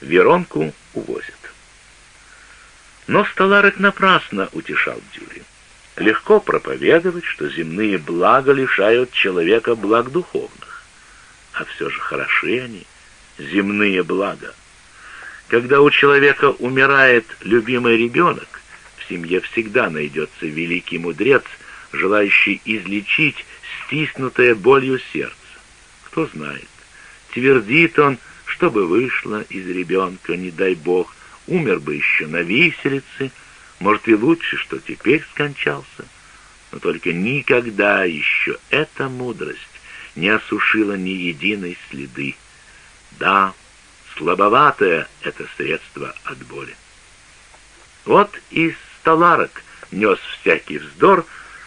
Веронку увозят. Но Столарек напрасно утешал Дюри. Легко проповедовать, что земные блага лишают человека благ духовных. А все же хороши они, земные блага. Когда у человека умирает любимый ребенок, в семье всегда найдется великий мудрец, желающий излечить стиснутое болью сердце. Кто знает, твердит он, чтобы вышло из ребенка, не дай бог, умер бы еще на виселице, может и лучше, что теперь скончался. Но только никогда еще эта мудрость не осушила ни единой следы. Да, слабоватое это средство от боли. Вот и столарок нес всякий вздор,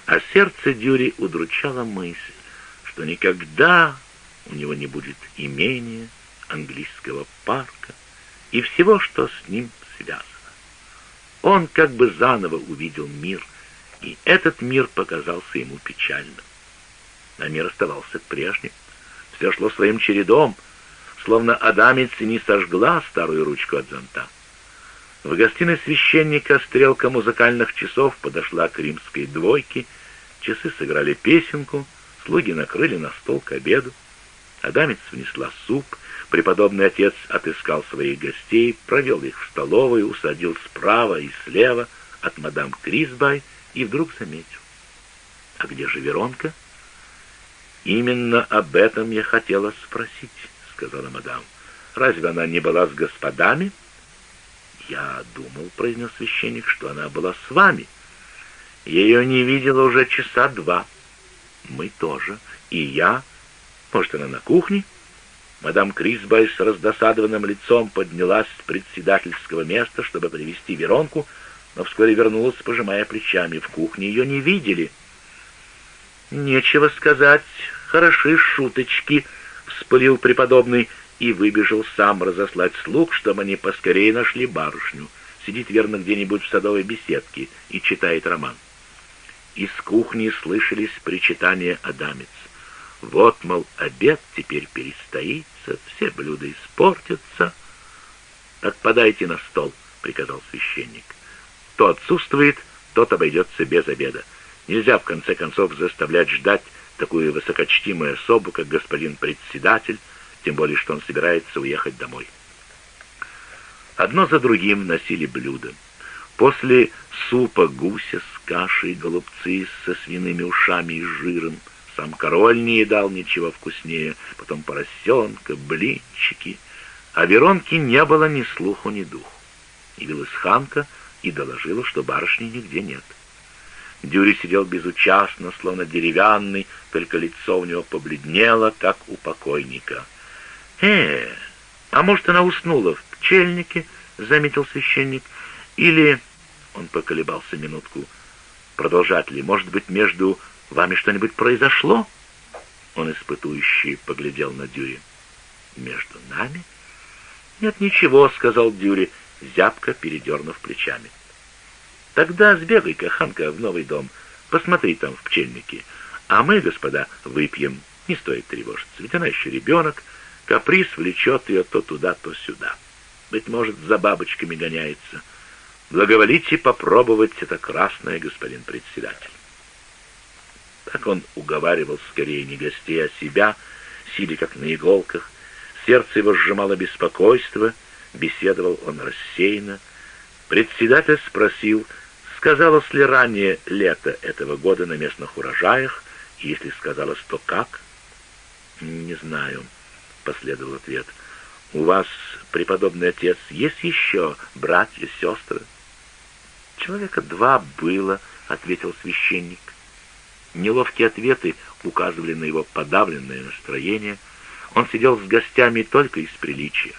а сердце Дюри удручала мысль, что никогда у него не будет имения, английского парка и всего, что с ним связано. Он как бы заново увидел мир, и этот мир показался ему печальным. А мир оставался прежним. Все шло своим чередом, словно Адамец не сожгла старую ручку от зонта. В гостиной священника стрелка музыкальных часов подошла к римской двойке, часы сыграли песенку, слуги накрыли на стол к обеду. Адамец внесла суп, преподобный отец отыскал своих гостей, провел их в столовую, усадил справа и слева от мадам Крисбай и вдруг заметил. «А где же Веронка?» «Именно об этом я хотела спросить», — сказала мадам. «Разве она не была с господами?» «Я думал», — произнес священник, — «что она была с вами. Ее не видела уже часа два. Мы тоже. И я. Может, она на кухне?» Мадам Крисбай с раздосадованным лицом поднялась с председательского места, чтобы привести Веронку, но вскоре вернулась, пожимая плечами. В кухне ее не видели. «Нечего сказать, хороши шуточки», — вспылил преподобный и выбежал сам разослать слуг, чтобы они поскорее нашли барышню. Сидит верно где-нибудь в садовой беседке и читает роман. Из кухни слышались причитания Адамец. Вот, мол, обед теперь перестоится, все блюда испортятся. «Так подайте на стол», — приказал священник. «Кто отсутствует, тот обойдется без обеда. Нельзя, в конце концов, заставлять ждать такую высокочтимую особу, как господин председатель, тем более, что он собирается уехать домой». Одно за другим носили блюда. После супа гуся с кашей, голубцы со свиными ушами и жиром — сам король не едал ничего вкуснее, потом поросенка, блинчики. А Веронки не было ни слуху, ни духу. Явилась ханка и доложила, что барышни нигде нет. Дюри сидел безучастно, словно деревянный, только лицо у него побледнело, как у покойника. «Э, а может, она уснула в пчельнике?» — заметил священник. «Или...» — он поколебался минутку. «Продолжать ли? Может быть, между вами что-нибудь произошло?» Он испытующий поглядел на Дюри. «Между нами?» «Нет, ничего», — сказал Дюри, зябко передернув плечами. «Тогда сбегай-ка, Ханка, в новый дом. Посмотри там в пчельнике. А мы, господа, выпьем. Не стоит тревожиться, ведь она еще ребенок. Каприз влечет ее то туда, то сюда. Быть может, за бабочками гоняется. Благоволите попробовать это красное, господин председатель». Так он уговаривал скорее не гостей, а себя, сидя как на иголках. Сердце его сжимало беспокойство, беседовал он рассеянно. Председатель спросил, сказалось ли ранее лето этого года на местных урожаях, и если сказалось, то как? «Не знаю», — последовал ответ. «У вас, преподобный отец, есть еще братья, сестры?» «Человека два было», — ответил священник. Неловкие ответы указывали на его подавленное настроение. Он сидел с гостями только из приличия.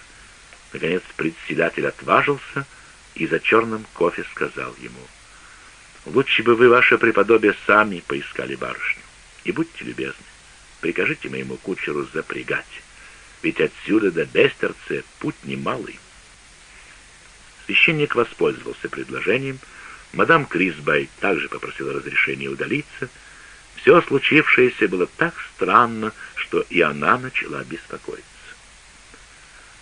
Наконец председатель отважился и за черным кофе сказал ему, «Лучше бы вы, ваше преподобие, сами поискали барышню. И будьте любезны, прикажите моему кучеру запрягать, ведь отсюда до Бестерце путь немалый». Священник воспользовался предложением, мадам Крисбай также попросила разрешения удалиться — все случившееся было так странно, что и она начала беспокоиться.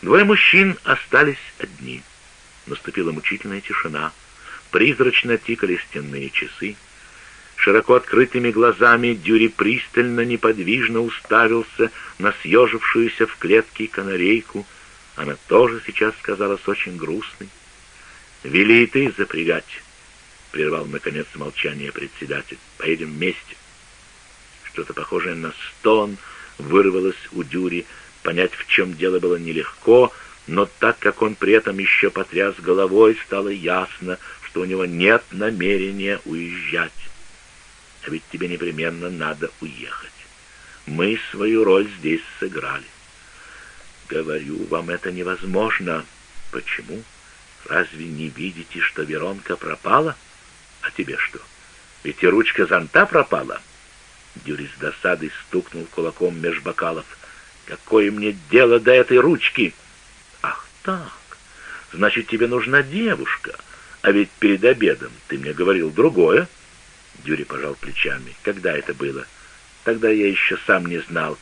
Двое мужчин остались одни. Наступила мучительная тишина. Призрачно тикали стенные часы. Широко открытыми глазами Дюри пристально, неподвижно уставился на съежившуюся в клетке канарейку. Она тоже сейчас казалась очень грустной. «Вели и ты запрягать», — прервал, наконец, молчание председатель. «Поедем вместе». Что-то похожее на стон вырвалось у Дюри. Понять, в чем дело, было нелегко, но так как он при этом еще потряс головой, стало ясно, что у него нет намерения уезжать. А ведь тебе непременно надо уехать. Мы свою роль здесь сыграли. Говорю, вам это невозможно. Почему? Разве не видите, что Веронка пропала? А тебе что? Ведь и ручка зонта пропала. Дюри с досадой стукнул кулаком меж бокалов. Какое мне дело до этой ручки? Ах так, значит, тебе нужна девушка. А ведь перед обедом ты мне говорил другое. Дюри пожал плечами. Когда это было? Тогда я еще сам не знал.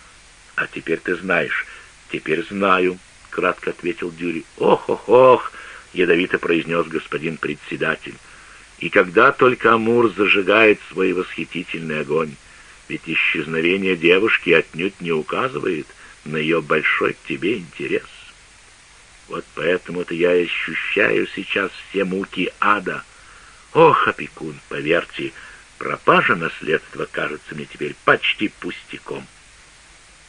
А теперь ты знаешь. Теперь знаю, кратко ответил Дюри. Ох, ох, ох, ядовито произнес господин председатель. И когда только Амур зажигает свой восхитительный огонь, ведь исчезновение девушки отнюдь не указывает на ее большой к тебе интерес. Вот поэтому-то я ощущаю сейчас все муки ада. Ох, опекун, поверьте, пропажа наследства кажется мне теперь почти пустяком.